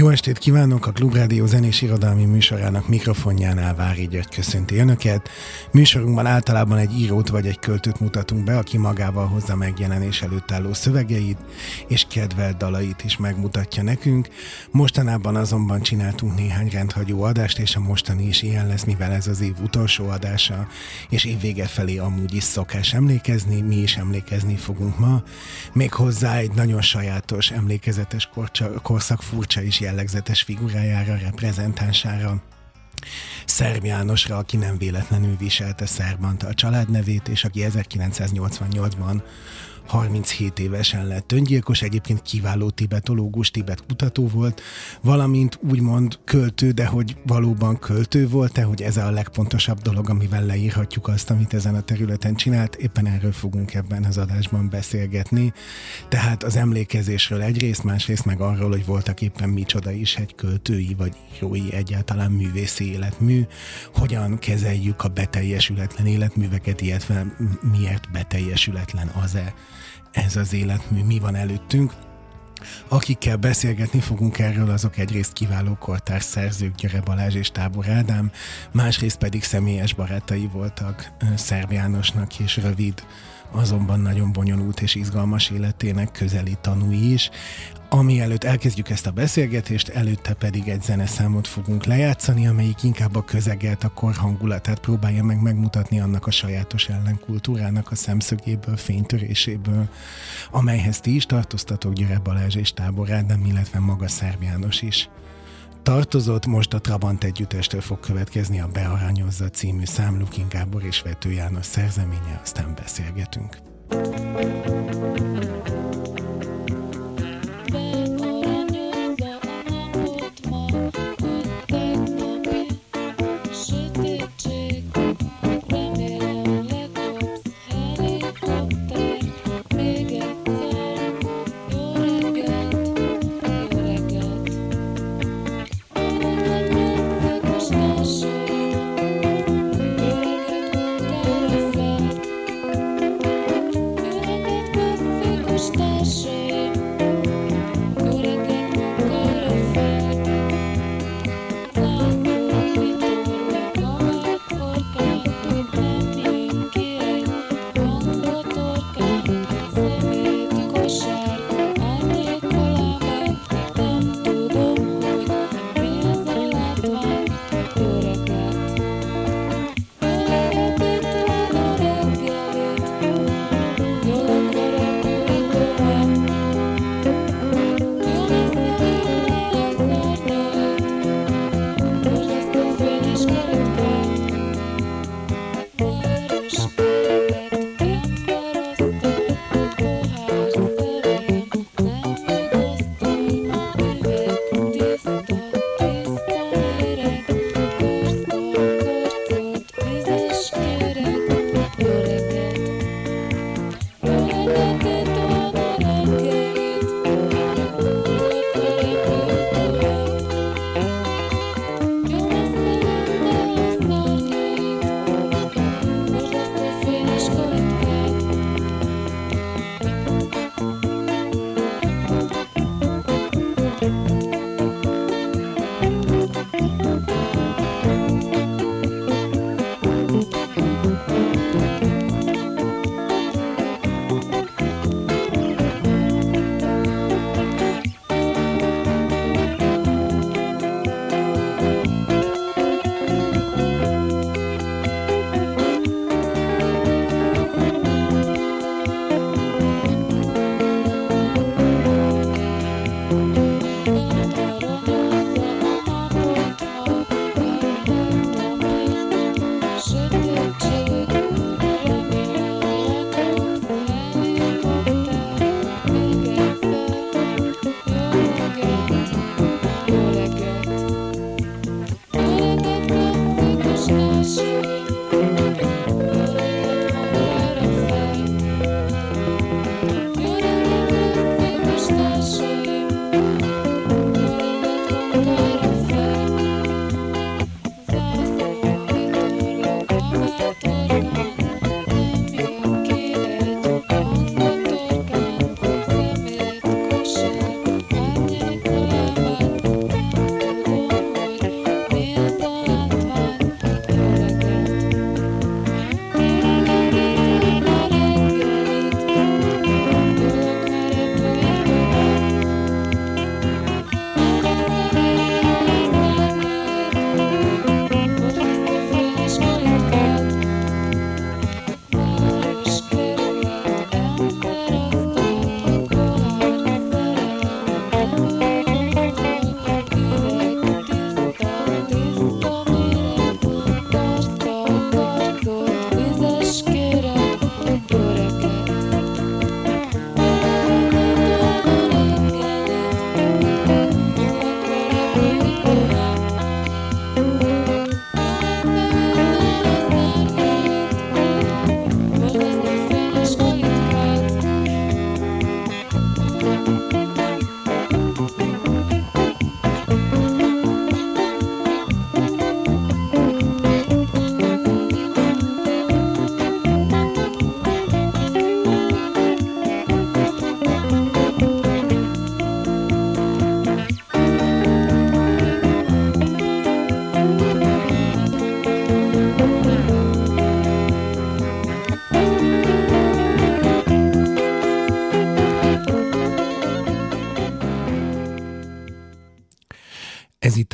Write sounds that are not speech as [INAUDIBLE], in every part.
Jó estét kívánok! A Klubrádió zenés irodalmi műsorának mikrofonjánál Vári György köszönti Önöket. Műsorunkban általában egy írót vagy egy költőt mutatunk be, aki magával hozza megjelenés előtt álló szövegeit és kedvelt dalait is megmutatja nekünk. Mostanában azonban csináltunk néhány rendhagyó adást, és a mostani is ilyen lesz, mivel ez az év utolsó adása, és évvége felé amúgy is szokás emlékezni, mi is emlékezni fogunk ma. Még hozzá egy nagyon sajátos, emlékezetes korszak furcsa is jellegzetes figurájára, reprezentánsára. Szerb Jánosra, aki nem véletlenül viselte Szerbanta a családnevét, és aki 1988-ban 37 évesen lett öngyilkos, egyébként kiváló tibetológus, tibet kutató volt, valamint úgymond költő, de hogy valóban költő volt-e, hogy ez a legpontosabb dolog, amivel leírhatjuk azt, amit ezen a területen csinált, éppen erről fogunk ebben az adásban beszélgetni. Tehát az emlékezésről egyrészt, másrészt meg arról, hogy voltak éppen micsoda is egy költői vagy írói egyáltalán művészi életmű, hogyan kezeljük a beteljesületlen életműveket, illetve miért beteljesületlen az-e ez az életmű, mi van előttünk. Akikkel beszélgetni fogunk erről, azok egyrészt kiváló kortárs szerzők, Gyere Balázs és Tábor Ádám, másrészt pedig személyes barátai voltak Szerb Jánosnak és rövid, azonban nagyon bonyolult és izgalmas életének közeli tanúi is. Ami előtt elkezdjük ezt a beszélgetést, előtte pedig egy zeneszámot fogunk lejátszani, amelyik inkább a közeget, a kor hangulatát próbálja meg megmutatni annak a sajátos ellenkultúrának a szemszögéből, fénytöréséből, amelyhez ti is tartoztatok, Gyere Balázs és Tábor Ádám, illetve maga Szerb János is tartozott, most a Trabant együttestől fog következni a Bearányozza című szám Lukin Gábor és Vető János szerzeménye, aztán beszélgetünk. thank you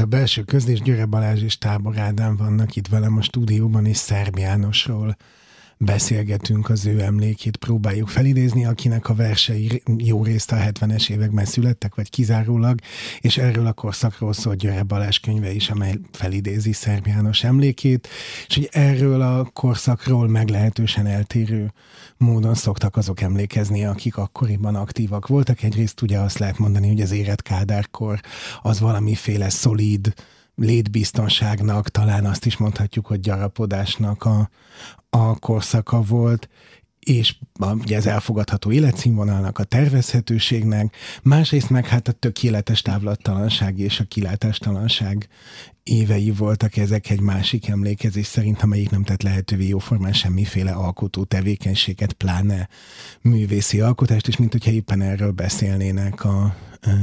a belső közlés, Györe Balázs és Tábor Ádám vannak itt velem a stúdióban, és Szerb Jánosról beszélgetünk, az ő emlékét próbáljuk felidézni, akinek a versei jó részt a 70-es években születtek, vagy kizárólag, és erről a korszakról szól Györe Balázs könyve is, amely felidézi Szerb János emlékét, és hogy erről a korszakról meglehetősen eltérő módon szoktak azok emlékezni, akik akkoriban aktívak voltak. Egyrészt ugye azt lehet mondani, hogy az érett kádárkor az valamiféle szolíd, létbiztonságnak, talán azt is mondhatjuk, hogy gyarapodásnak a, a korszaka volt, és ugye az elfogadható életszínvonalnak, a tervezhetőségnek, másrészt meg hát a tökéletes távlattalanság és a kilátástalanság évei voltak ezek egy másik emlékezés szerint, amelyik nem tett lehetővé jóformán semmiféle alkotó tevékenységet, pláne művészi alkotást, és mint hogyha éppen erről beszélnének a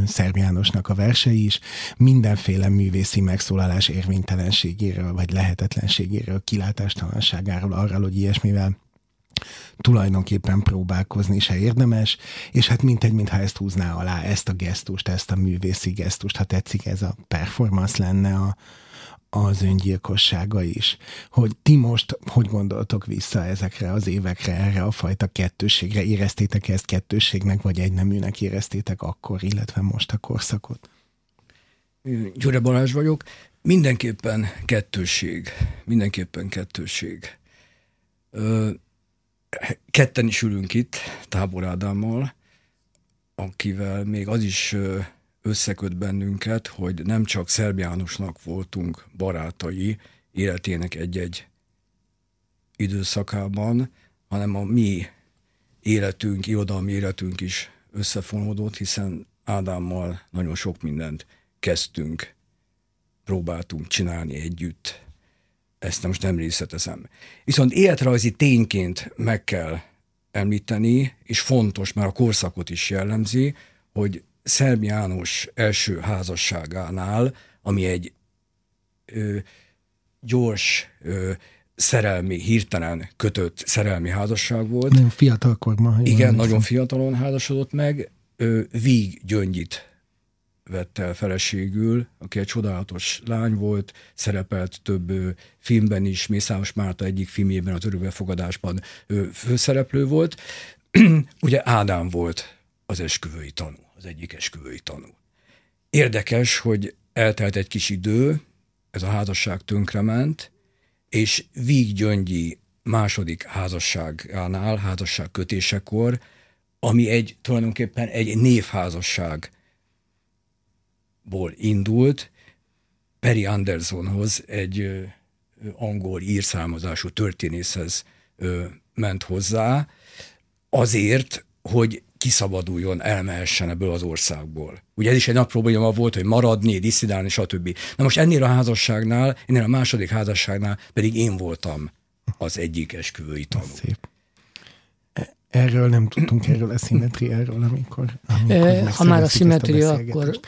Szerb Jánosnak a versei is, mindenféle művészi megszólalás érvénytelenségéről, vagy lehetetlenségéről, kilátástalanságáról, arról, hogy ilyesmivel tulajdonképpen próbálkozni se érdemes, és hát mintegy, mintha ezt húzná alá, ezt a gesztust, ezt a művészi gesztust, ha tetszik, ez a performance lenne a, az öngyilkossága is. Hogy ti most hogy gondoltok vissza ezekre az évekre, erre a fajta kettősségre? Éreztétek ezt kettősségnek, vagy egy neműnek éreztétek akkor, illetve most a korszakot? Gyure Balázs vagyok. Mindenképpen kettősség. Mindenképpen kettősség. Ö, ketten is ülünk itt, Tábor Ádámmal, akivel még az is összeköt bennünket, hogy nem csak Szerb Jánosnak voltunk barátai életének egy-egy időszakában, hanem a mi életünk, irodalmi életünk is összefonódott, hiszen Ádámmal nagyon sok mindent kezdtünk, próbáltunk csinálni együtt. Ezt most nem részletezem. Viszont életrajzi tényként meg kell említeni, és fontos, mert a korszakot is jellemzi, hogy Szerb János első házasságánál, ami egy ö, gyors, ö, szerelmi, hirtelen kötött szerelmi házasság volt. Nagyon fiatalkorban. Igen, nagyon fiatalon házasodott meg. Ö, Víg Gyöngyit vette el feleségül, aki egy csodálatos lány volt, szerepelt több ö, filmben is, Mészáros Márta egyik filmjében, az örökbefogadásban főszereplő volt. [CLEARS THROAT] Ugye Ádám volt az esküvői tanú az egyik esküvői tanú. Érdekes, hogy eltelt egy kis idő, ez a házasság tönkrement, és Víg Gyöngyi második házasságánál, házasság kötésekor, ami egy tulajdonképpen egy névházasságból indult, Perry Andersonhoz, egy angol írszármazású történészhez ment hozzá, azért, hogy kiszabaduljon, elmehessen ebből az országból. Ugye ez is egy nagy probléma volt, hogy maradni, diszidálni, stb. Na most ennél a házasságnál, ennél a második házasságnál pedig én voltam az egyik esküvői tanú. Szép. Erről nem tudtunk, erről a szimmetriáról, amikor... amikor e, ha már a szimmetria, akkor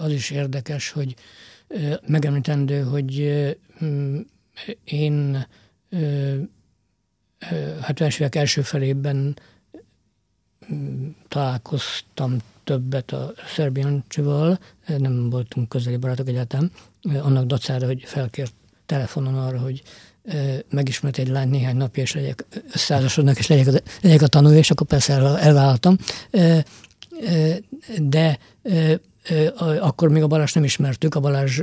az is érdekes, hogy megemlítendő, hogy én 70-es évek első felében találkoztam többet a Szerbiancsival, nem voltunk közeli barátok egyáltalán, annak dacára, hogy felkért telefonon arra, hogy megismert egy lány néhány napja, és legyek összeházasodnak, és legyek, a, legyek a tanuló, és akkor persze elvállaltam. De akkor még a Balázs nem ismertük, a Balázs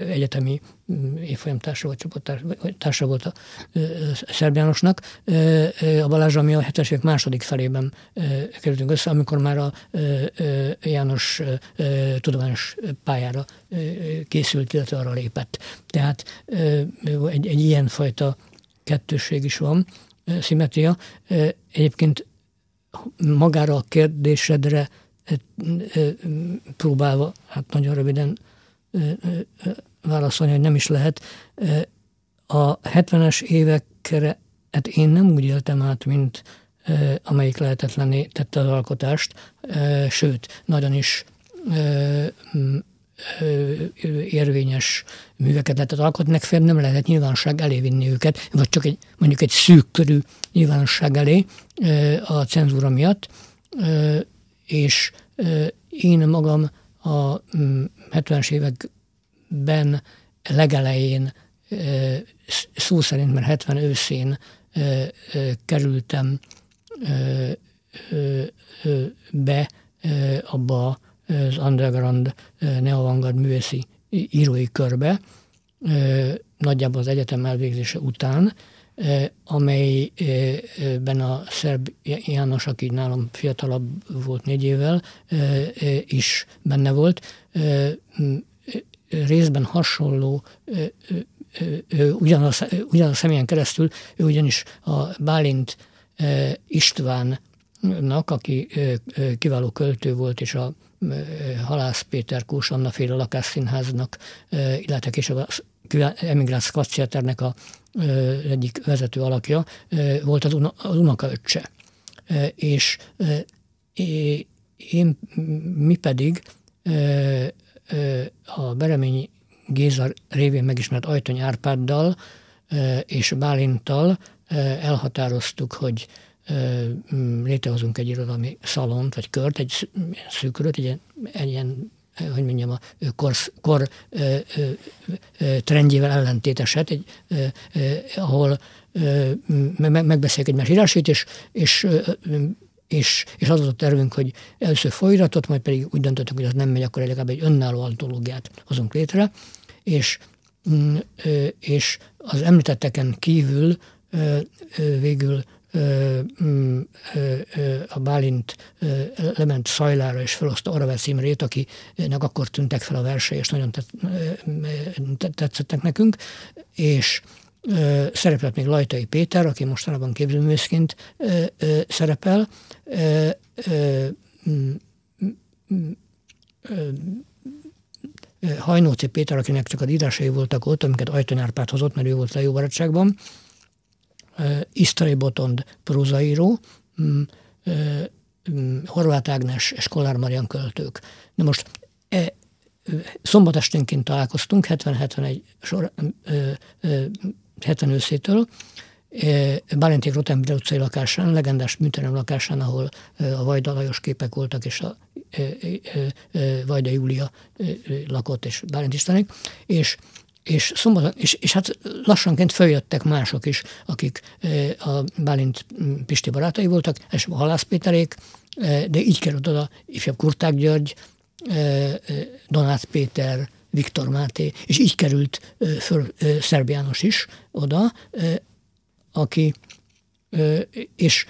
egyetemi mm, évfolyamtársa vagy csapattársa volt a Szerb Jánosnak. A Balázs, ami a 70 évek második felében kerültünk össze, amikor már a János tudományos pályára készült, illetve arra lépett. Tehát egy, egy ilyen fajta kettősség is van, szimetria. Egyébként magára a kérdésedre próbálva, hát nagyon röviden válaszolni, hogy nem is lehet. A 70-es évekre, hát én nem úgy éltem át, mint amelyik lehetetlené tette az alkotást, sőt, nagyon is érvényes műveket lehetett alkotni, legfeljebb nem lehetett nyilvánosság elé vinni őket, vagy csak egy, mondjuk egy szűk körű nyilvánosság elé a cenzúra miatt, és én magam a 70-es mm, években legelején szó szerint, mert 70 őszén kerültem be abba az underground neoavantgard művészi írói körbe, nagyjából az egyetem elvégzése után, amelyben a szerb János, aki nálam fiatalabb volt négy évvel, is benne volt. Részben hasonló, ugyanaz, ugyanaz személyen keresztül, ő ugyanis a Bálint Istvánnak, aki kiváló költő volt, és a Halász Péter Kós Anna féle lakásszínháznak, illetve később a Emigráns Kvacieternek a egyik vezető alakja, volt az, az unokaöccse. És én, mi pedig a Bereményi Géza révén megismert Ajtony Árpáddal és Bálinttal elhatároztuk, hogy létrehozunk egy irodalmi szalont, vagy kört, egy szűköröt, egy, egy ilyen hogy mondjam, a kor, kor ö, ö, trendjével ellentéteset, egy, ö, ö, ahol ö, me, megbeszéljük egymás írásait, és, és és, és az az a tervünk, hogy először folyiratot, majd pedig úgy döntöttük, hogy az nem megy, akkor legalább egy önálló antológiát hozunk létre, és, mm, és az említetteken kívül végül a Bálint lement Szajlára és feloszta Aravesz Imrét, akinek akkor tűntek fel a versei, és nagyon tetszettek nekünk, és szerepelt még Lajtai Péter, aki mostanában képzőművészként szerepel, mm, mm, Hajnóci Péter, akinek csak a írásai voltak ott, amiket Ajtony Árpád hozott, mert ő volt a jó barátságban, Isztrai Botond prózaíró, mm, mm, Horváth Ágnes és Kollár Marian költők. Na most e, szombat esténként találkoztunk, 70-71 sor, 70 őszétől, Bálinték Rotembre utcai lakásán, legendás műterem lakásán, ahol a Vajda Lajos képek voltak, és a Vajda Júlia lakott, és Bálint Istenek, és és, szombaton, és, és hát lassanként följöttek mások is, akik a Bálint Pisti barátai voltak, és a Halász Péterék, de így került oda ifjabb Kurták György, Donát Péter, Viktor Máté, és így került föl Szerb János is oda, aki és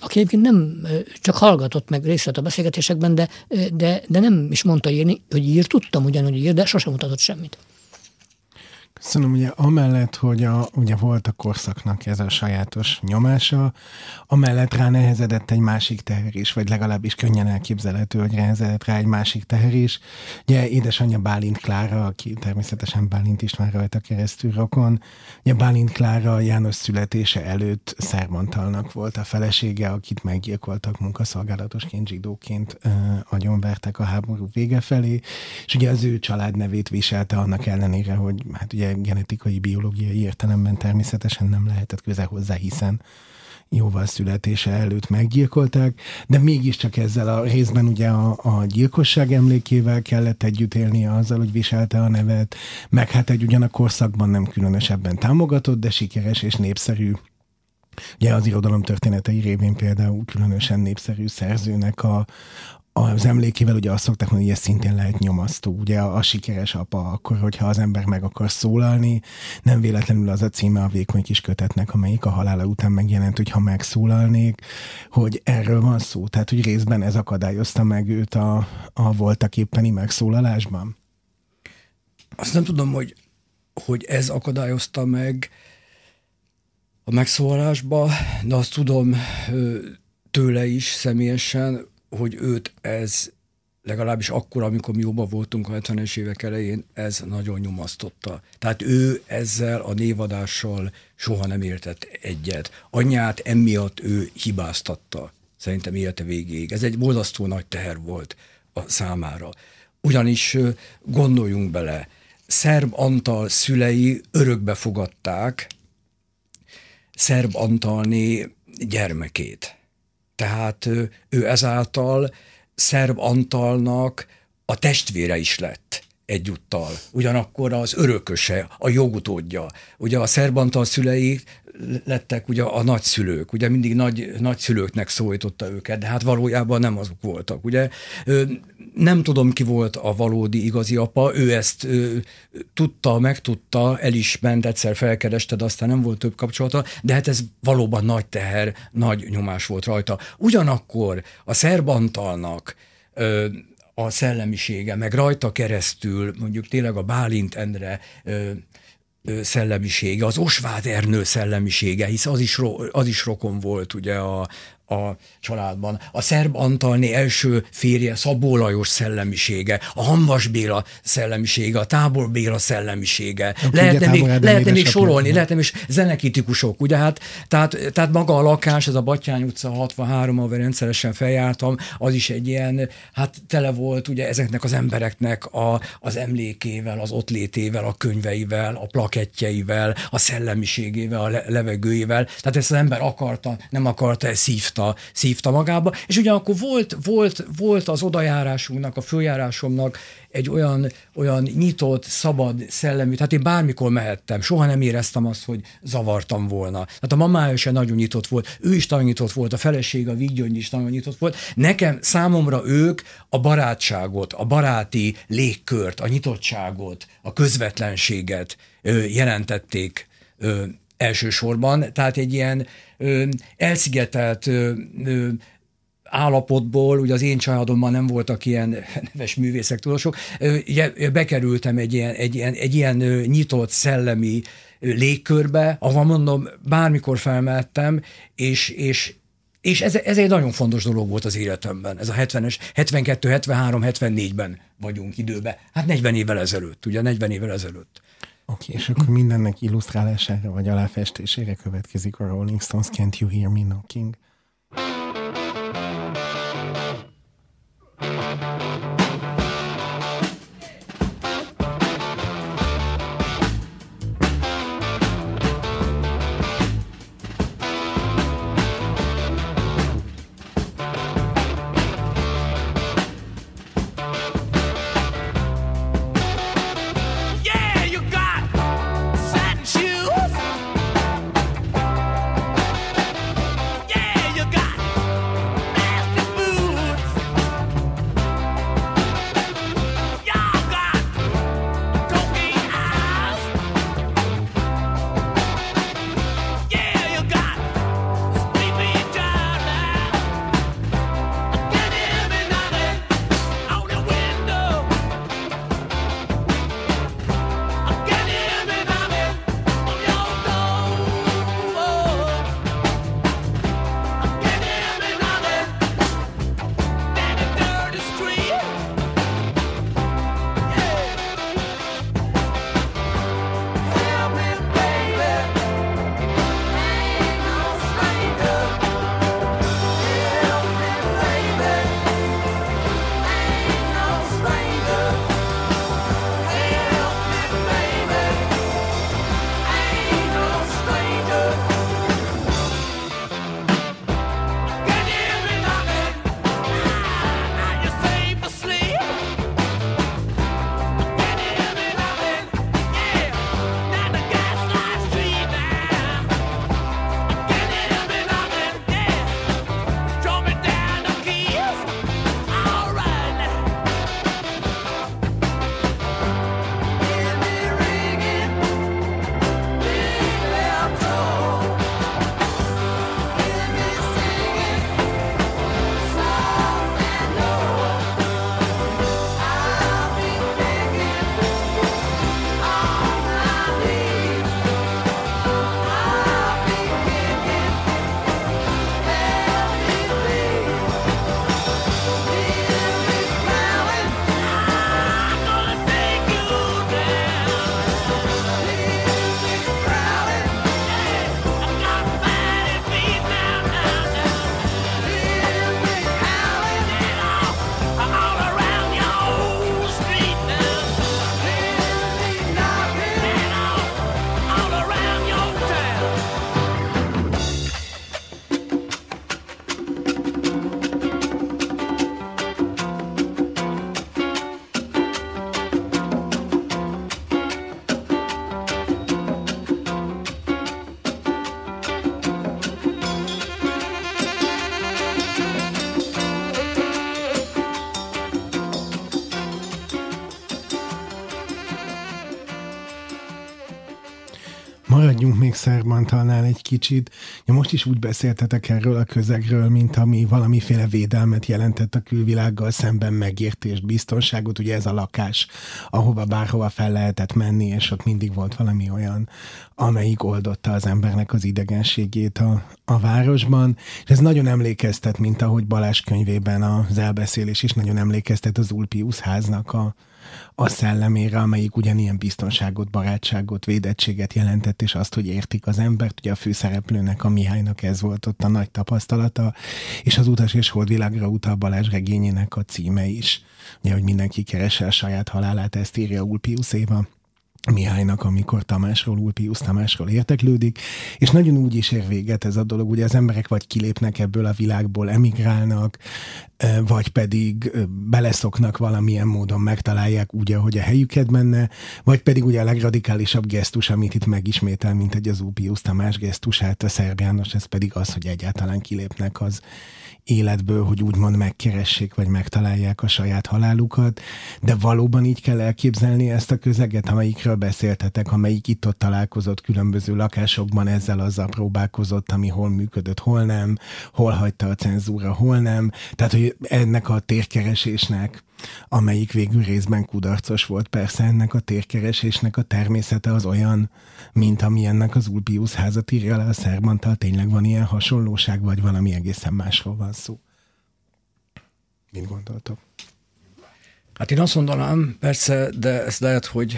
aki egyébként nem csak hallgatott meg részt a beszélgetésekben, de, de, de nem is mondta írni, hogy ír, tudtam ugyanúgy ír, de sosem mutatott semmit. Köszönöm, ugye amellett, hogy a, ugye volt a korszaknak ez a sajátos nyomása, amellett rá nehezedett egy másik teher is, vagy legalábbis könnyen elképzelhető, hogy nehezedett rá egy másik teher is. Ugye édesanyja Bálint Klára, aki természetesen Bálint István rajta keresztül rokon, ugye Bálint Klára János születése előtt Szermantalnak volt a felesége, akit meggyilkoltak munkaszolgálatosként, zsidóként ö, agyonvertek a háború vége felé, és ugye az ő családnevét viselte annak ellenére, hogy hát ugye genetikai, biológiai értelemben természetesen nem lehetett köze hozzá, hiszen jóval születése előtt meggyilkolták, de mégiscsak ezzel a részben ugye a, a gyilkosság emlékével kellett együtt élnie azzal, hogy viselte a nevet, meg hát egy ugyan a korszakban nem különösebben támogatott, de sikeres és népszerű Ugye az irodalom történetei révén például különösen népszerű szerzőnek a, az emlékével ugye azt szokták mondani, hogy ez szintén lehet nyomasztó. Ugye a, a sikeres apa akkor, hogyha az ember meg akar szólalni, nem véletlenül az a címe a vékony kis kötetnek, amelyik a halála után megjelent, hogy ha megszólalnék, hogy erről van szó. Tehát, hogy részben ez akadályozta meg őt a, a voltak éppeni megszólalásban. Azt nem tudom, hogy, hogy ez akadályozta meg a megszólalásba, de azt tudom tőle is személyesen, hogy őt ez legalábbis akkor, amikor mi jobban voltunk a 70-es évek elején, ez nagyon nyomasztotta. Tehát ő ezzel a névadással soha nem értett egyet. Anyját emiatt ő hibáztatta, szerintem élete végéig. Ez egy borzasztó nagy teher volt a számára. Ugyanis gondoljunk bele, Szerb Antal szülei örökbe fogadták Szerb Antalné gyermekét tehát ő ezáltal Szerb Antalnak a testvére is lett egyúttal. Ugyanakkor az örököse, a jogutódja. Ugye a szerbantal szülei lettek ugye a nagyszülők, ugye mindig nagy, nagyszülőknek szólította őket, de hát valójában nem azok voltak. Ugye nem tudom, ki volt a valódi igazi apa, ő ezt ő, tudta, megtudta, el is ment, egyszer felkereste, de aztán nem volt több kapcsolata, de hát ez valóban nagy teher, nagy nyomás volt rajta. Ugyanakkor a szerbantalnak a szellemisége, meg rajta keresztül mondjuk tényleg a Bálint Endre ö, szellemisége, az Osváth Ernő szellemisége, hisz az is, az is rokon volt ugye a, a családban. A szerb Antalné első férje Szabó Lajos szellemisége, a Hanvas Béla szellemisége, a Tábor Béla szellemisége. lehetne még, lehetne még sorolni, lehetne még zenekitikusok, ugye hát, tehát, tehát maga a lakás, ez a Batyány utca 63, ahol rendszeresen feljártam, az is egy ilyen, hát tele volt ugye ezeknek az embereknek a, az emlékével, az ott létével, a könyveivel, a plakettjeivel, a szellemiségével, a levegőjével. Tehát ezt az ember akarta, nem akarta, ezt szívta szívta, szívta magába, és ugyanakkor volt, volt, volt az odajárásunknak, a följárásomnak egy olyan, olyan nyitott, szabad szellemű, tehát én bármikor mehettem, soha nem éreztem azt, hogy zavartam volna. Tehát a mamája is nagyon nyitott volt, ő is nagyon nyitott volt, a feleség, a Viggyöngy is nagyon nyitott volt. Nekem, számomra ők a barátságot, a baráti légkört, a nyitottságot, a közvetlenséget jelentették elsősorban, tehát egy ilyen ö, elszigetelt ö, állapotból, ugye az én családomban nem voltak ilyen [LAUGHS] neves művészek, tudósok, bekerültem egy ilyen, egy ilyen, egy ilyen nyitott szellemi légkörbe, ahol mondom, bármikor felmehettem, és, és, és ez, ez egy nagyon fontos dolog volt az életemben. Ez a 70-es, 72, 73, 74-ben vagyunk időben. Hát 40 évvel ezelőtt, ugye 40 évvel ezelőtt. Oké, okay, és akkor mindennek illusztrálására vagy aláfestésére következik a Rolling Stones Can't You Hear Me Knocking. maradjunk egy kicsit. Ja, most is úgy beszéltetek erről a közegről, mint ami valamiféle védelmet jelentett a külvilággal szemben, megértést, biztonságot. Ugye ez a lakás, ahova bárhova fel lehetett menni, és ott mindig volt valami olyan, amelyik oldotta az embernek az idegenségét a, a városban. És ez nagyon emlékeztet, mint ahogy Balázs könyvében az elbeszélés is nagyon emlékeztet az Ulpius háznak a, a szellemére, amelyik ugyanilyen biztonságot, barátságot, védettséget jelentett, és azt, hogy értik az embert. Ugye a főszereplőnek, a Mihálynak ez volt ott a nagy tapasztalata, és az Utas és Holdvilágra utal Balázs regényének a címe is. Ugye, hogy mindenki keresse a saját halálát, ezt írja Ulpius Éva. Mihálynak, amikor Tamásról, Ulpius Tamásról érteklődik, és nagyon úgy is ér véget ez a dolog, ugye az emberek vagy kilépnek ebből a világból, emigrálnak, vagy pedig beleszoknak valamilyen módon, megtalálják úgy, ahogy a helyüket benne, vagy pedig ugye a legradikálisabb gesztus, amit itt megismétel, mint egy az Ulpius Tamás gesztusát, a Szerbiános, ez pedig az, hogy egyáltalán kilépnek az életből, hogy úgymond megkeressék, vagy megtalálják a saját halálukat, de valóban így kell elképzelni ezt a közeget, amelyikről beszéltetek, amelyik itt-ott találkozott különböző lakásokban, ezzel azzal próbálkozott, ami hol működött, hol nem, hol hagyta a cenzúra, hol nem. Tehát, hogy ennek a térkeresésnek amelyik végül részben kudarcos volt. Persze ennek a térkeresésnek a természete az olyan, mint ami ennek az Ulpius házat írja le a Szerbantal, tényleg van ilyen hasonlóság, vagy valami egészen másról van szó. Mit gondoltok? Hát én azt mondanám, persze, de ezt lehet, hogy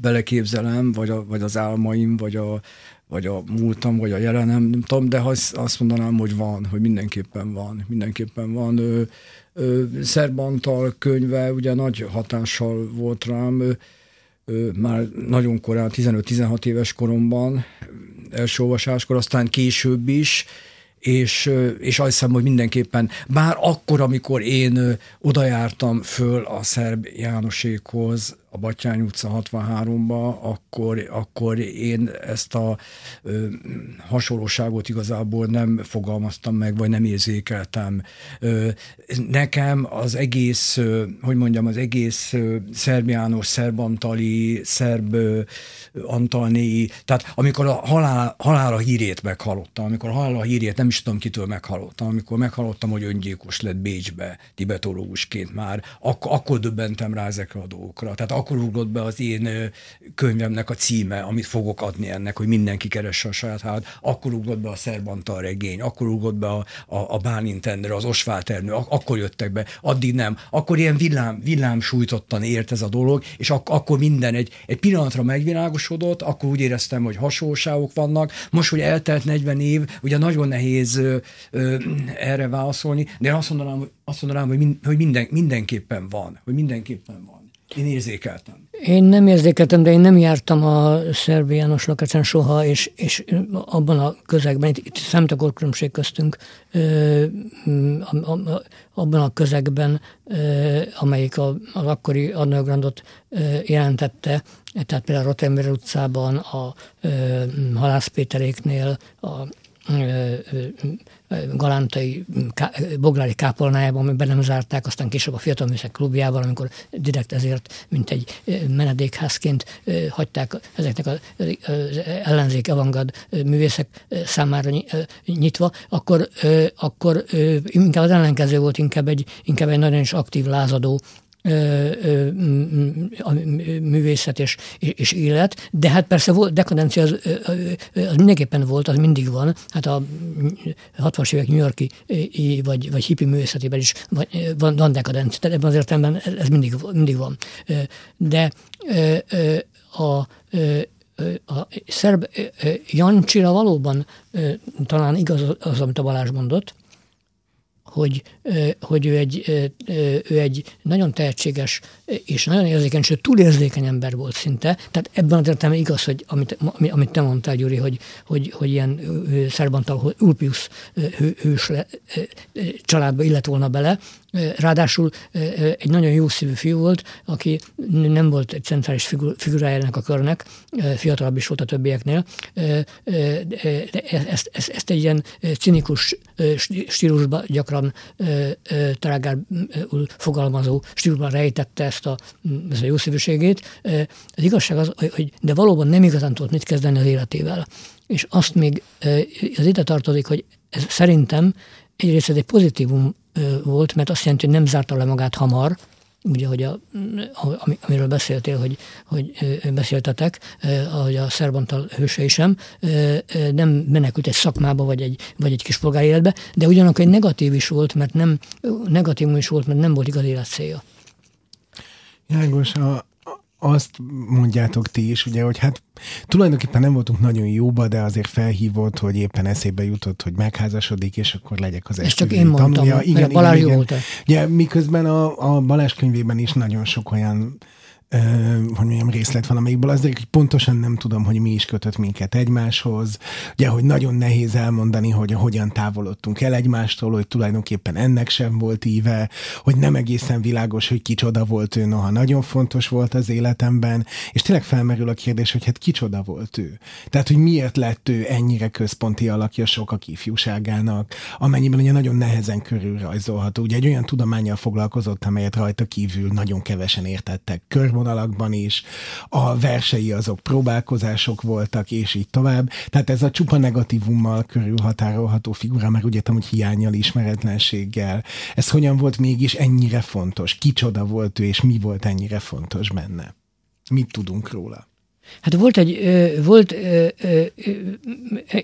beleképzelem, vagy, a, vagy az álmaim, vagy a, vagy a múltam, vagy a jelenem, nem tudom, de azt, azt mondanám, hogy van, hogy mindenképpen van, mindenképpen van. Ö, Szerbantal könyve ugye nagy hatással volt rám, ö, ö, már nagyon korán, 15-16 éves koromban, első olvasáskor, aztán később is, és, és azt hiszem, hogy mindenképpen, bár akkor, amikor én odajártam föl a Szerb Jánosékhoz, a Batyány utca 63-ba, akkor, akkor én ezt a ö, hasonlóságot igazából nem fogalmaztam meg, vagy nem érzékeltem. Ö, nekem az egész, ö, hogy mondjam, az egész ö, szerbiános, szerbantali, szerb ö, antalnéi, tehát amikor a halál, halála hírét meghallottam, amikor a halála hírét nem is tudom kitől meghallottam, amikor meghallottam, hogy öngyilkos lett Bécsbe tibetológusként már, ak- akkor döbbentem rá ezekre a dolgokra. Tehát akkor ugrott be az én könyvemnek a címe, amit fogok adni ennek, hogy mindenki keresse a saját hálát, akkor ugrott be a Szerbantal regény, akkor ugrott be a, a, a Bálintendre, az Osválternő, ak- akkor jöttek be, addig nem. Akkor ilyen villám, villám sújtottan ért ez a dolog, és ak- akkor minden egy, egy pillanatra megvilágosodott, akkor úgy éreztem, hogy hasonlóságok vannak. Most, hogy eltelt 40 év, ugye nagyon nehéz ö, ö, erre válaszolni, de én azt mondanám, azt mondanám hogy, min, hogy minden, mindenképpen van, hogy mindenképpen van. Én érzékeltem. Én nem érzékeltem, de én nem jártam a Szerb János lakásán soha, és, és abban a közegben, itt, itt szemtakor különbség köztünk, ö, a, a, abban a közegben, ö, amelyik a, az akkori undergroundot jelentette, tehát például a Rotember utcában, a ö, Halász Péteréknél, a galántai bográri kápolnájában, amiben nem zárták, aztán később a Fiatal Műszek klubjában, amikor direkt ezért, mint egy menedékházként hagyták ezeknek az ellenzék avangard művészek számára nyitva, akkor, akkor inkább az ellenkező volt, inkább egy, inkább egy nagyon is aktív lázadó a művészet és, és élet, de hát persze volt, dekadencia az, az mindenképpen volt, az mindig van, hát a 60-as évek New Yorki vagy, vagy hippi művészetében is van, van dekadencia, tehát ebben az értelemben ez mindig, mindig van. De a, a szerb Jancsira valóban talán igaz az, amit a Balázs mondott, hogy, hogy ő, egy, ő egy nagyon tehetséges és nagyon érzékeny, sőt túlérzékeny ember volt szinte. Tehát ebben az értelemben igaz, hogy amit, amit te mondtál, Gyuri, hogy, hogy, hogy ilyen szerbantal Ulpius hős családba illet volna bele, Ráadásul egy nagyon jó szívű fiú volt, aki nem volt egy centrális figurája ennek a körnek, fiatalabb is volt a többieknél, de ezt, ezt, ezt egy ilyen cinikus stílusba gyakran általam trágár fogalmazó stílusban rejtette ezt a, ezt a jószívűségét. Az igazság az, hogy de valóban nem igazán tudott mit kezdeni az életével. És azt még az ide tartozik, hogy ez szerintem egyrészt ez egy pozitívum volt, mert azt jelenti, hogy nem zárta le magát hamar, ugye, hogy a, amiről beszéltél, hogy, hogy beszéltetek, ahogy a Szerbantal hősei sem, nem menekült egy szakmába, vagy egy, vagy egy kis polgári életbe, de ugyanakkor egy negatív is volt, mert nem, negatívum is volt, mert nem volt igaz élet célja. Jágos, a, azt mondjátok ti is, ugye, hogy hát tulajdonképpen nem voltunk nagyon jóba, de azért felhívott, hogy éppen eszébe jutott, hogy megházasodik, és akkor legyek az Ezt csak én mondtam, tanulja. Igen, igen, igen. Ugye, miközben a, a Balázs könyvében is nagyon sok olyan hogy mondjam, részlet van, amelyikből azért hogy pontosan nem tudom, hogy mi is kötött minket egymáshoz. Ugye, hogy nagyon nehéz elmondani, hogy hogyan távolodtunk el egymástól, hogy tulajdonképpen ennek sem volt íve, hogy nem egészen világos, hogy kicsoda volt ő, noha nagyon fontos volt az életemben, és tényleg felmerül a kérdés, hogy hát kicsoda volt ő. Tehát, hogy miért lett ő ennyire központi alakja sokak ifjúságának, amennyiben ugye nagyon nehezen körülrajzolható. Ugye egy olyan tudományjal foglalkozott, amelyet rajta kívül nagyon kevesen értettek. Kör vonalakban is, a versei azok próbálkozások voltak, és így tovább. Tehát ez a csupa negatívummal körülhatárolható figura, mert úgy hogy hiányjal, ismeretlenséggel. Ez hogyan volt mégis ennyire fontos? Kicsoda volt ő, és mi volt ennyire fontos benne? Mit tudunk róla? Hát volt egy, volt,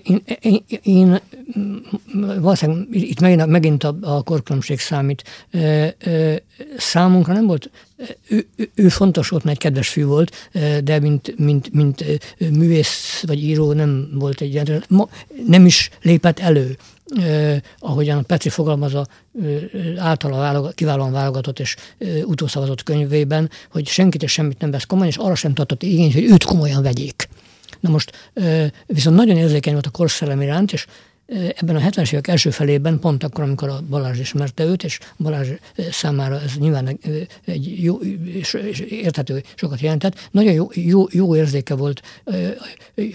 én, én, én valószínűleg itt megint, megint a, a korkülönbség számít. Számunkra nem volt, ő, ő, ő fontos volt, mert egy kedves fiú volt, de mint, mint, mint művész vagy író nem volt egy, nem is lépett elő eh, ahogyan Petri fogalmazza eh, általa válogat, kiválóan válogatott és eh, utószavazott könyvében, hogy senkit és semmit nem vesz komolyan, és arra sem tartott igény, hogy őt komolyan vegyék. Na most eh, viszont nagyon érzékeny volt a korszellem iránt, és ebben a 70-es évek első felében, pont akkor, amikor a Balázs ismerte őt, és Balázs számára ez nyilván egy jó és érthető sokat jelentett, nagyon jó, jó, jó érzéke volt,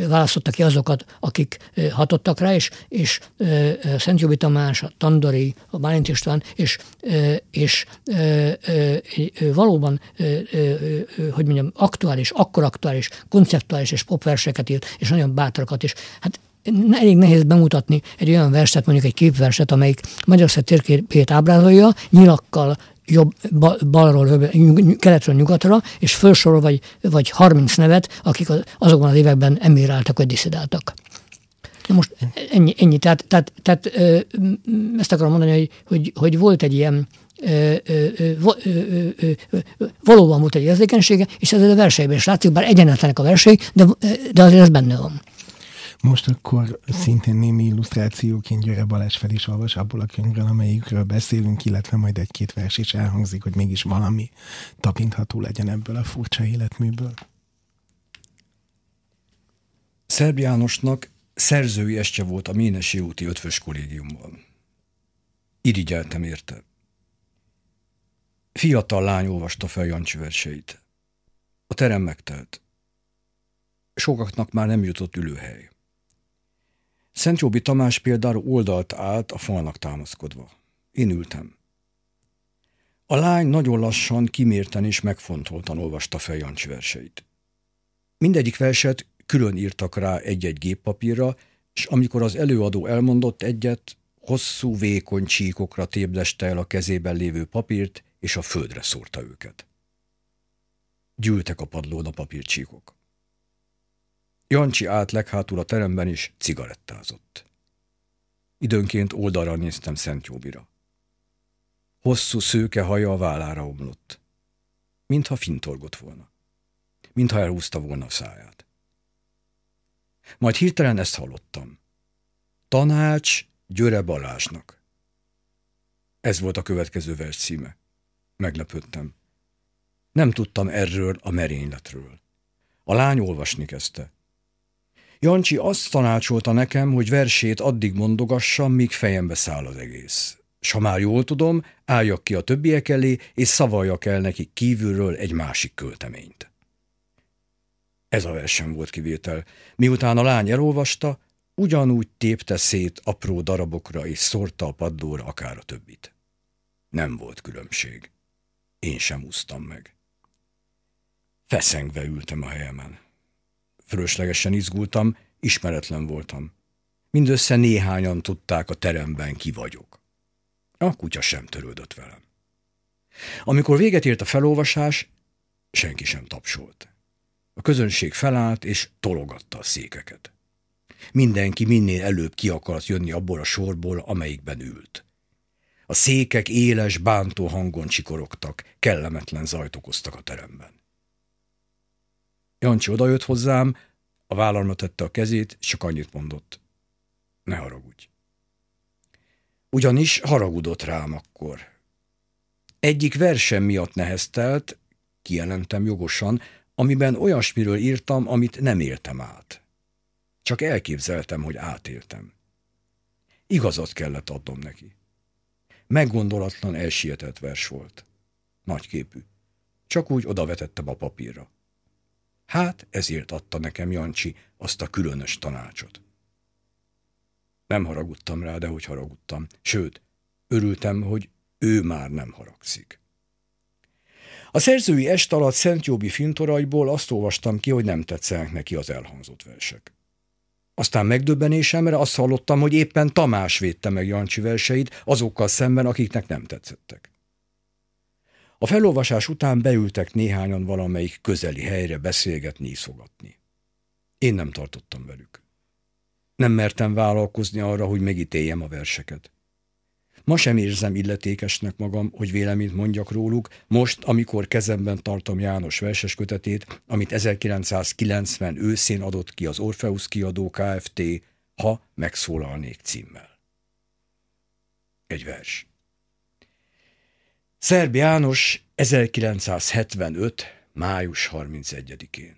választotta ki azokat, akik hatottak rá, és, és Szent Jobi Tamás, a Tandori, a Bálint István, és, és valóban, hogy mondjam, aktuális, akkor aktuális, konceptuális és popverseket írt, és nagyon bátrakat is. Hát elég nehéz bemutatni egy olyan verset, mondjuk egy képverset, amelyik Magyarország térképét ábrázolja, nyilakkal jobb, balról, keletről nyugatra, és felsorol vagy, vagy 30 nevet, akik azokban az években emiráltak, vagy diszidáltak. Na most ennyi, ennyi. Tehát, tehát, tehát ezt akarom mondani, hogy, hogy, hogy volt egy ilyen valóban volt egy érzékenysége, és ez a verseiben is látszik, bár egyenetlenek a versei, de, de azért ez benne van. Most akkor szintén némi illusztrációként Györe Balázs fel is olvas abból a könyvről, amelyikről beszélünk, illetve majd egy-két vers is elhangzik, hogy mégis valami tapintható legyen ebből a furcsa életműből. Szerb Jánosnak szerzői estje volt a Ménesi úti ötvös kollégiumban. Irigyeltem érte. Fiatal lány olvasta fel Jancsi verseit. A terem megtelt. Sokaknak már nem jutott ülőhely. Szent Jóbi Tamás például oldalt állt a falnak támaszkodva. Én ültem. A lány nagyon lassan, kimérten és megfontoltan olvasta fel Jancsi verseit. Mindegyik verset külön írtak rá egy-egy géppapírra, és amikor az előadó elmondott egyet, hosszú, vékony csíkokra tépdeste el a kezében lévő papírt, és a földre szórta őket. Gyűltek a padlón a papírcsíkok. Jancsi állt leghátul a teremben is cigarettázott. Időnként oldalra néztem Szent Jóbira. Hosszú szőke haja a vállára omlott. Mintha fintorgott volna. Mintha elhúzta volna a száját. Majd hirtelen ezt hallottam. Tanács Györe Balázsnak. Ez volt a következő vers címe. Meglepődtem. Nem tudtam erről a merényletről. A lány olvasni kezdte. Jancsi azt tanácsolta nekem, hogy versét addig mondogassam, míg fejembe száll az egész. S ha már jól tudom, álljak ki a többiek elé, és szavaljak el nekik kívülről egy másik költeményt. Ez a versem volt kivétel. Miután a lány elolvasta, ugyanúgy tépte szét apró darabokra és szórta a padlóra akár a többit. Nem volt különbség. Én sem úsztam meg. Feszengve ültem a helyemen. Fölöslegesen izgultam, ismeretlen voltam. Mindössze néhányan tudták a teremben ki vagyok. A kutya sem törődött velem. Amikor véget ért a felolvasás, senki sem tapsolt. A közönség felállt és tologatta a székeket. Mindenki minél előbb ki akart jönni abból a sorból, amelyikben ült. A székek éles, bántó hangon csikorogtak, kellemetlen zajt okoztak a teremben. Jancsi odajött hozzám, a vállalma tette a kezét, csak annyit mondott. Ne haragudj. Ugyanis haragudott rám akkor. Egyik versem miatt neheztelt, kijelentem jogosan, amiben olyasmiről írtam, amit nem éltem át. Csak elképzeltem, hogy átéltem. Igazat kellett adnom neki. Meggondolatlan elsietett vers volt. Nagyképű. Csak úgy odavetettem a papírra. Hát ezért adta nekem Jancsi azt a különös tanácsot. Nem haragudtam rá, de hogy haragudtam. Sőt, örültem, hogy ő már nem haragszik. A szerzői est alatt Szent Jóbi fintorajból azt olvastam ki, hogy nem tetszenek neki az elhangzott versek. Aztán megdöbbenésemre azt hallottam, hogy éppen Tamás védte meg Jancsi verseit azokkal szemben, akiknek nem tetszettek. A felolvasás után beültek néhányan valamelyik közeli helyre beszélgetni, iszogatni. Én nem tartottam velük. Nem mertem vállalkozni arra, hogy megítéljem a verseket. Ma sem érzem illetékesnek magam, hogy véleményt mondjak róluk, most, amikor kezemben tartom János verses kötetét, amit 1990 őszén adott ki az Orpheus kiadó Kft., ha megszólalnék címmel. Egy vers. Szerb János 1975. május 31-én.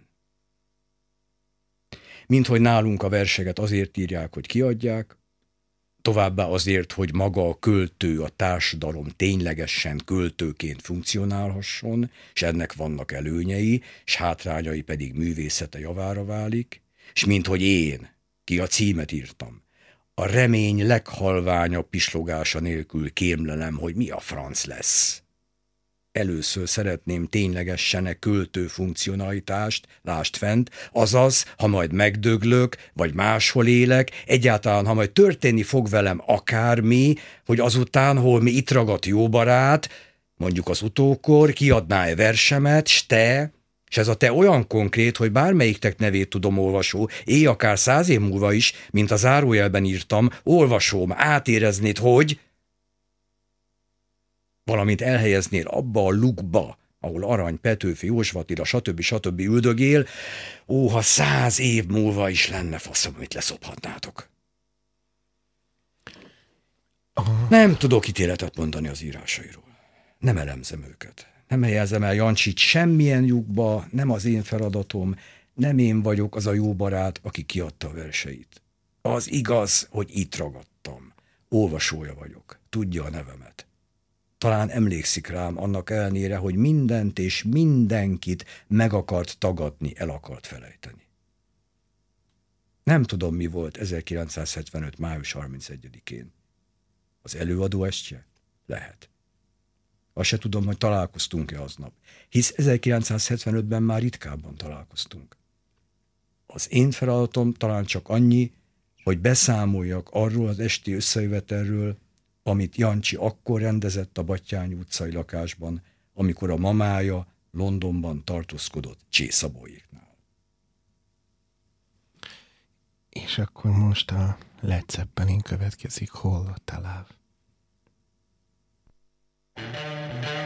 Mint hogy nálunk a verseket azért írják, hogy kiadják, továbbá azért, hogy maga a költő, a társadalom ténylegesen költőként funkcionálhasson, és ennek vannak előnyei, és hátrányai pedig művészete javára válik, és mint hogy én, ki a címet írtam, a remény leghalványabb pislogása nélkül kémlelem, hogy mi a franc lesz. Először szeretném ténylegesen e költő funkcionalitást, lást fent, azaz, ha majd megdöglök, vagy máshol élek, egyáltalán, ha majd történni fog velem akármi, hogy azután, hol mi itt ragadt jó barát, mondjuk az utókor, kiadná-e versemet, s te, és ez a te olyan konkrét, hogy bármelyiktek nevét tudom olvasó, éj akár száz év múlva is, mint a zárójelben írtam, olvasóm, átéreznéd, hogy valamint elhelyeznél abba a lukba, ahol Arany, Petőfi, Jósvatira, stb. stb. üldögél, ó, ha száz év múlva is lenne faszom, amit leszophatnátok. Nem tudok ítéletet mondani az írásairól. Nem elemzem őket. Nem helyezem el Jancsit semmilyen lyukba, nem az én feladatom, nem én vagyok az a jó barát, aki kiadta a verseit. Az igaz, hogy itt ragadtam. Olvasója vagyok. Tudja a nevemet talán emlékszik rám annak ellenére, hogy mindent és mindenkit meg akart tagadni, el akart felejteni. Nem tudom, mi volt 1975. május 31-én. Az előadó estje? Lehet. Azt se tudom, hogy találkoztunk-e aznap, hisz 1975-ben már ritkábban találkoztunk. Az én feladatom talán csak annyi, hogy beszámoljak arról az esti összejövetelről, amit Jancsi akkor rendezett a Battyány utcai lakásban, amikor a mamája Londonban tartózkodott Csészabóéknál. És akkor most a Led Zeppelin következik, hol a Thank you.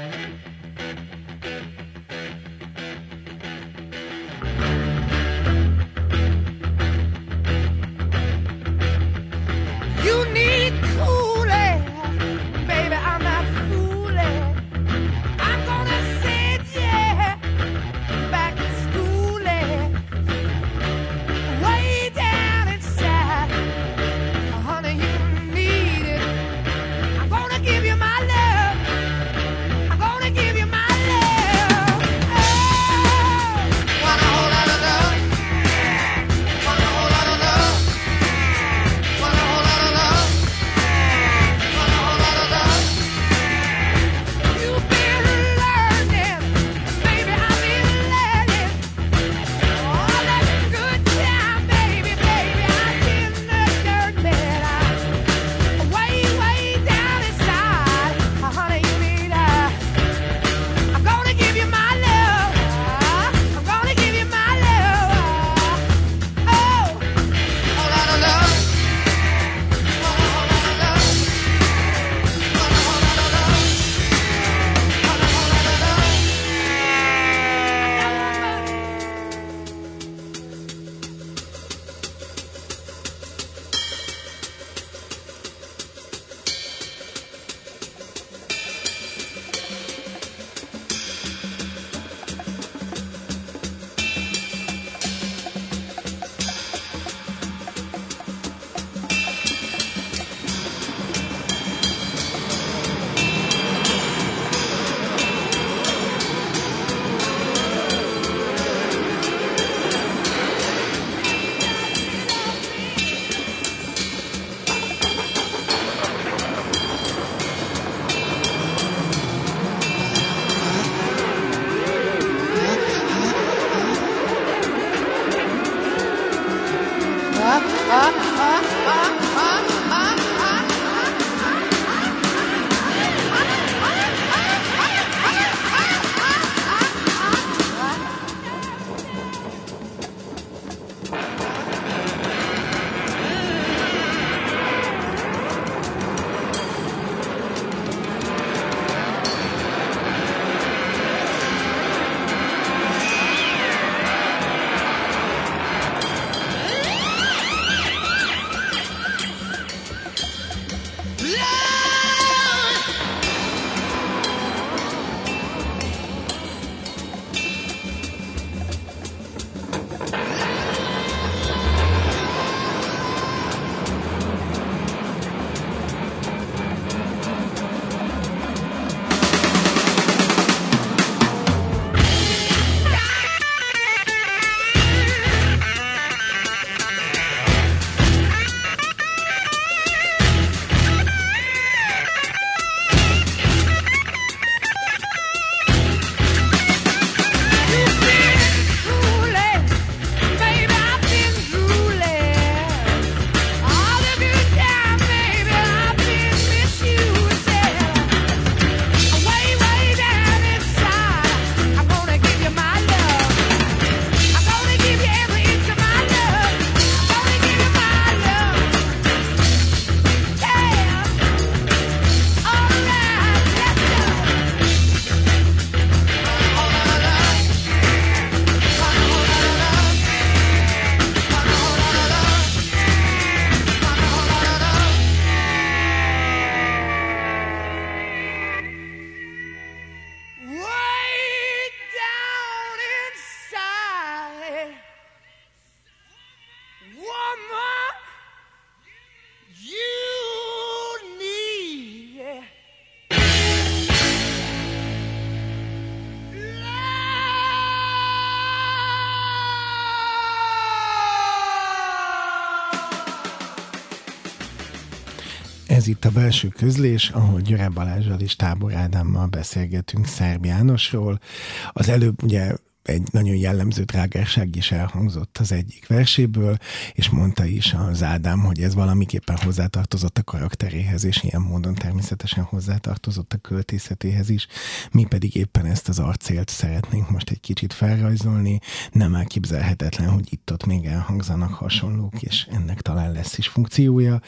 Ez itt a belső közlés, ahol Györe Balázsral és Tábor Ádámmal beszélgetünk Szerb Jánosról. Az előbb ugye egy nagyon jellemző trágárság is elhangzott az egyik verséből, és mondta is az Ádám, hogy ez valamiképpen hozzátartozott a karakteréhez, és ilyen módon természetesen hozzátartozott a költészetéhez is. Mi pedig éppen ezt az arcélt szeretnénk most egy kicsit felrajzolni. Nem elképzelhetetlen, hogy itt-ott még elhangzanak hasonlók, és ennek talán lesz is funkciója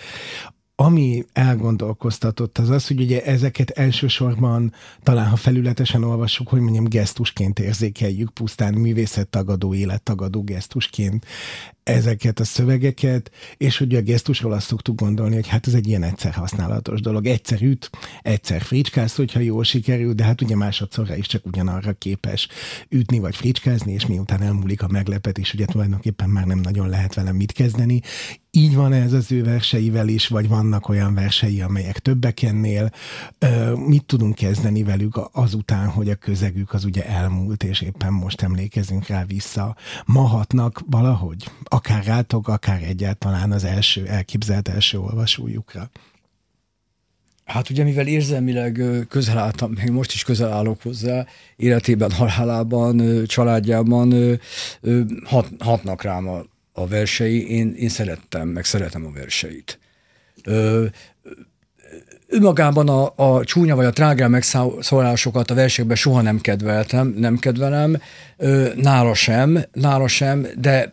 ami elgondolkoztatott, az az, hogy ugye ezeket elsősorban talán, ha felületesen olvassuk, hogy mondjam, gesztusként érzékeljük, pusztán művészettagadó, élettagadó gesztusként ezeket a szövegeket, és ugye a gesztusról azt szoktuk gondolni, hogy hát ez egy ilyen egyszer használatos dolog. Egyszer üt, egyszer fricskáz, hogyha jól sikerül, de hát ugye másodszorra is csak ugyanarra képes ütni vagy fricskázni, és miután elmúlik a meglepetés, ugye tulajdonképpen már nem nagyon lehet vele mit kezdeni. Így van ez az ő verseivel is, vagy vannak olyan versei, amelyek többek ennél. Mit tudunk kezdeni velük azután, hogy a közegük az ugye elmúlt, és éppen most emlékezünk rá vissza. Mahatnak valahogy? Akár rátok, akár egyáltalán az első, elképzelt első olvasójukra? Hát ugye, mivel érzelmileg közel álltam, még most is közel állok hozzá, életében, halálában, családjában hat, hatnak rám a, a versei. Én, én szerettem, meg szeretem a verseit. Ö, önmagában a, a csúnya vagy a trágár megszólásokat a versekben soha nem kedveltem, nem kedvelem, ö, nála sem, nála sem, de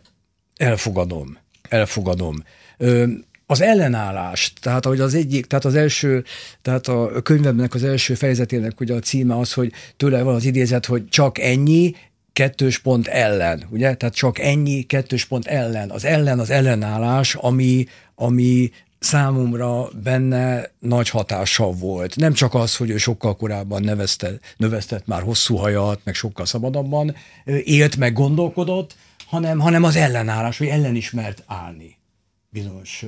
elfogadom, elfogadom. Ö, az ellenállást, tehát ahogy az egyik, tehát az első, tehát a könyvemnek az első fejezetének ugye a címe az, hogy tőle van az idézet, hogy csak ennyi, kettős pont ellen, ugye? Tehát csak ennyi, kettős pont ellen. Az ellen az ellenállás, ami, ami számomra benne nagy hatással volt. Nem csak az, hogy ő sokkal korábban nevezte, növesztett már hosszú hajat, meg sokkal szabadabban élt, meg gondolkodott, hanem, hanem az ellenállás, hogy ellenismert állni bizonyos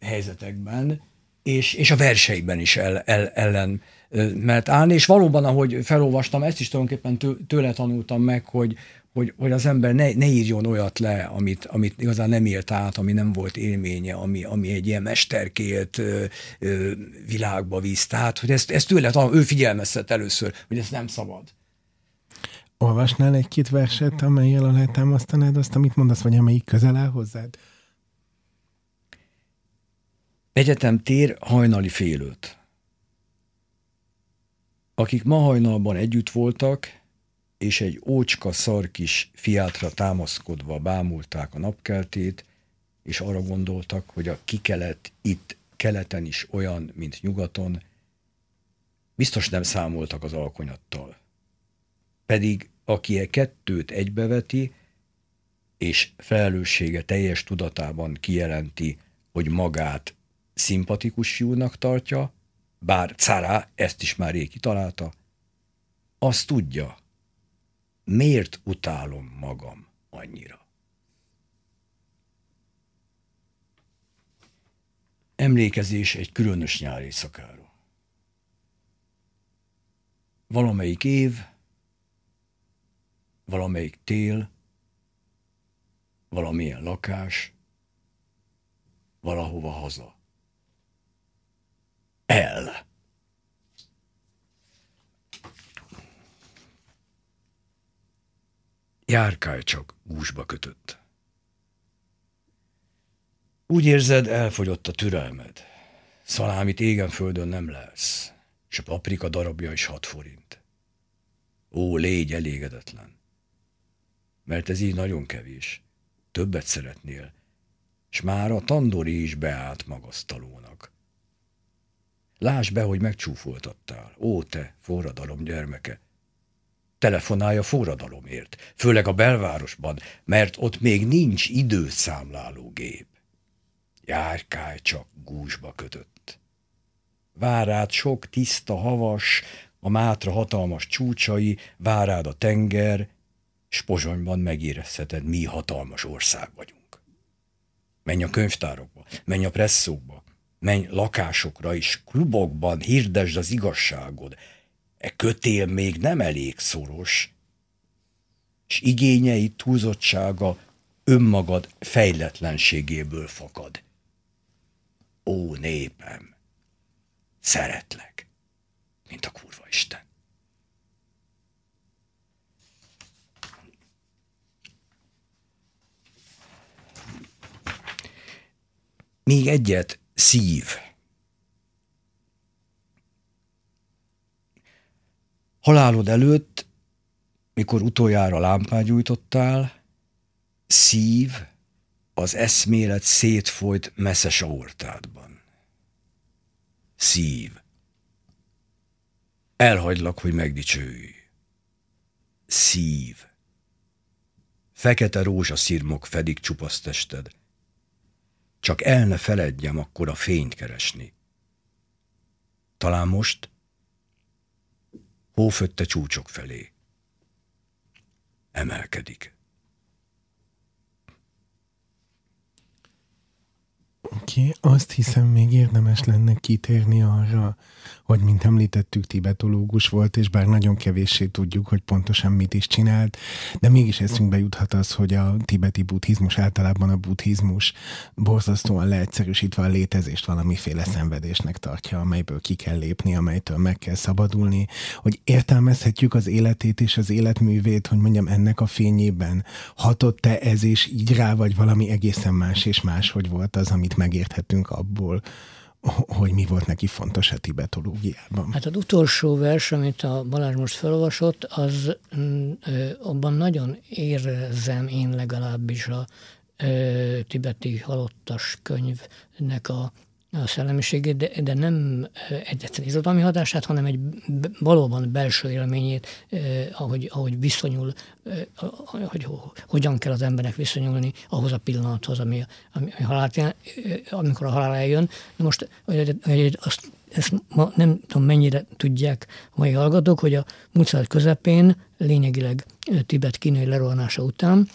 helyzetekben, és, és a verseiben is el, el, ellen mert állni, és valóban, ahogy felolvastam, ezt is tulajdonképpen tőle tanultam meg, hogy, hogy, hogy az ember ne, ne írjon olyat le, amit, amit igazán nem élt át, ami nem volt élménye, ami, ami egy ilyen mesterkélt ö, ö, világba visz. Tehát, hogy ezt, ezt tőle ő figyelmeztet először, hogy ez nem szabad. Olvasnál egy-két verset, amelyel alá támasztanád azt, amit mondasz, vagy amelyik közel áll hozzád? Egyetem tér hajnali félőt. Akik ma hajnalban együtt voltak, és egy ócska szarkis fiátra támaszkodva bámulták a napkeltét, és arra gondoltak, hogy a kikelet itt keleten is olyan, mint nyugaton, biztos nem számoltak az alkonyattal. Pedig aki e kettőt egybeveti, és felelőssége teljes tudatában kijelenti, hogy magát szimpatikus fiúnak tartja, bár Cara ezt is már rég kitalálta, azt tudja, miért utálom magam annyira. Emlékezés egy különös nyári szakáról. Valamelyik év, valamelyik tél, valamilyen lakás, valahova haza. El. Járkálj csak gúzsba kötött. Úgy érzed, elfogyott a türelmed. Szalámit égen földön nem lesz, és a paprika darabja is hat forint. Ó, légy elégedetlen mert ez így nagyon kevés. Többet szeretnél, és már a tandori is beállt magasztalónak. Lásd be, hogy megcsúfoltattál. Ó, te, forradalom gyermeke! Telefonálja forradalomért, főleg a belvárosban, mert ott még nincs időszámláló gép. Járkály csak gúzsba kötött. Várád sok tiszta havas, a mátra hatalmas csúcsai, várád a tenger, és Pozsonyban megérezheted, mi hatalmas ország vagyunk. Menj a könyvtárokba, menj a presszókba, menj lakásokra is, klubokban, hirdesd az igazságod. E kötél még nem elég szoros, és igényei túlzottsága önmagad fejletlenségéből fakad. Ó népem, Szeretlek, mint a kurva Isten. Még egyet, szív. Halálod előtt, mikor utoljára lámpát gyújtottál, szív az eszmélet szétfolyt messzes aortádban. Szív. Elhagylak, hogy megdicsőj. Szív. Fekete rózsaszirmok fedik csupasz tested. Csak el ne feledjem akkor a fényt keresni. Talán most hófötte csúcsok felé. Emelkedik. Oké, okay, azt hiszem még érdemes lenne kitérni arra, hogy mint említettük, tibetológus volt, és bár nagyon kevéssé tudjuk, hogy pontosan mit is csinált, de mégis eszünkbe juthat az, hogy a tibeti buddhizmus, általában a buddhizmus borzasztóan leegyszerűsítve a létezést valamiféle szenvedésnek tartja, amelyből ki kell lépni, amelytől meg kell szabadulni, hogy értelmezhetjük az életét és az életművét, hogy mondjam, ennek a fényében hatott-e ez és így rá, vagy valami egészen más és más, hogy volt az, amit megérthetünk abból, hogy mi volt neki fontos a tibetológiában. Hát az utolsó vers, amit a Balázs most felolvasott, az mm, abban nagyon érzem én legalábbis a tibeti halottas könyvnek a a szellemiségét, de, de nem egyetlen irodalmi hatását, hanem egy valóban belső élményét, eh, ahogy, ahogy viszonyul, eh, hogy hogyan kell az embernek viszonyulni ahhoz a pillanathoz, ami, ami, ami halál, amikor a halál eljön. De most azt ezt ma nem tudom mennyire tudják a mai hallgatók, hogy a múlt közepén lényegileg Tibet kínai lerohanása után,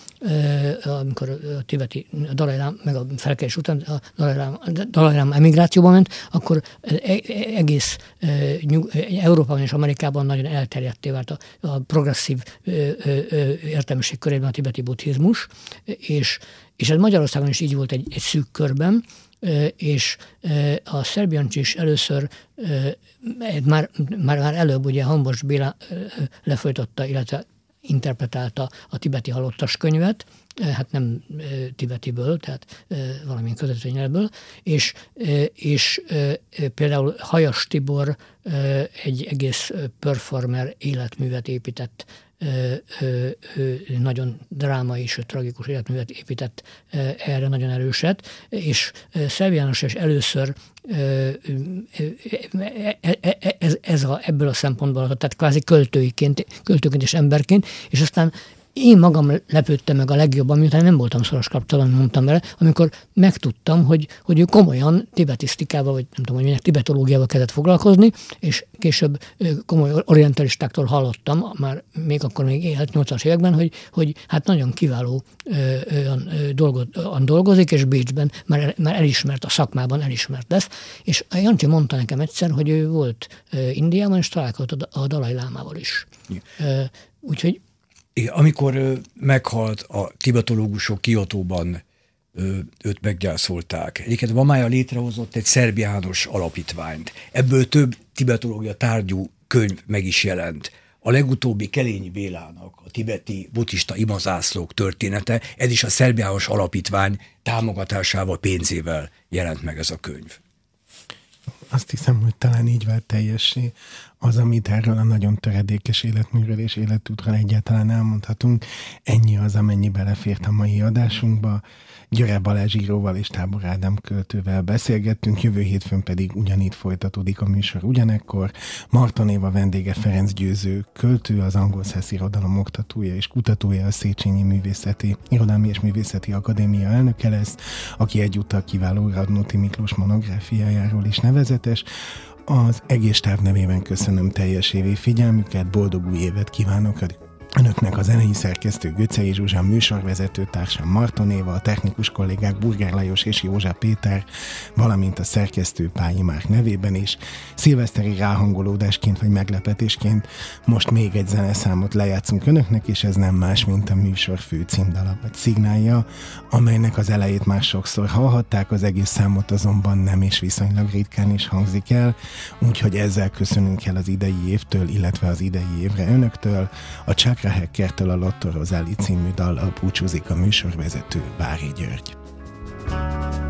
amikor a tibeti a Dalai Lám, meg a felkelés után a Dalai Lám, Dalai Lám emigrációba ment, akkor e, e, egész Európában és Amerikában nagyon elterjedté vált a, a progresszív értelmiség körében a tibeti buddhizmus, és, és ez Magyarországon is így volt egy, egy szűk körben, és a Szerbiancsi is először már, már, már előbb ugye Hambos Béla lefolytotta, illetve interpretálta a tibeti halottas könyvet, hát nem tibetiből, tehát valamilyen közvetlen nyelvből, és, és például Hajas Tibor egy egész performer életművet épített nagyon drámai, és tragikus életművet épített erre nagyon erőset, és Szerb János is először ez, ez a, ebből a szempontból, tehát kvázi költőiként, költőként és emberként, és aztán én magam lepődtem meg a legjobban, miután nem voltam szoros kapcsolatban, mondtam vele, amikor megtudtam, hogy, hogy ő komolyan tibetisztikával, vagy nem tudom, hogy milyen tibetológiával kezdett foglalkozni, és később komoly orientalistáktól hallottam, már még akkor még élt 80-as években, hogy, hogy hát nagyon kiváló olyan dolgot, dolgozik, és Bécsben már, már elismert, a szakmában elismert lesz. És a Jancsi mondta nekem egyszer, hogy ő volt Indiában, és találkozott a Dalai Lámával is. Ja. Úgyhogy igen, amikor meghalt a tibetológusok Kiotóban, őt meggyászolták. Egyébként Vamája létrehozott egy szerbiános alapítványt. Ebből több tibetológia tárgyú könyv meg is jelent. A legutóbbi Kelényi Bélának a tibeti buddhista imazászlók története, ez is a szerbiános alapítvány támogatásával, pénzével jelent meg ez a könyv azt hiszem, hogy talán így vált teljessé az, amit erről a nagyon töredékes életműről és életútról egyáltalán elmondhatunk. Ennyi az, amennyi belefért a mai adásunkba. Györe Balázs íróval és Tábor Ádám költővel beszélgettünk, jövő hétfőn pedig ugyanígy folytatódik a műsor ugyanekkor. Marton Éva vendége Ferenc Győző költő, az angol szesz irodalom oktatója és kutatója a Széchenyi Művészeti Irodalmi és Művészeti Akadémia elnöke lesz, aki egyúttal kiváló Radnóti Miklós monográfiájáról is nevezetes. Az egész táv nevében köszönöm teljes évi figyelmüket, boldog új évet kívánok Önöknek a zenei szerkesztő Göcei Zsuzsa, műsorvezető társam Marton Éva, a technikus kollégák Burger Lajos és József Péter, valamint a szerkesztő Pályi Márk nevében is. Szilveszteri ráhangolódásként vagy meglepetésként most még egy zeneszámot lejátszunk Önöknek, és ez nem más, mint a műsor fő címdala vagy szignálja, amelynek az elejét már sokszor hallhatták, az egész számot azonban nem és viszonylag ritkán is hangzik el, úgyhogy ezzel köszönünk el az idei évtől, illetve az idei évre Önöktől. A Csakra Rahekkertől a Lotto Rozáli című dallal búcsúzik a műsorvezető Vári György. thank you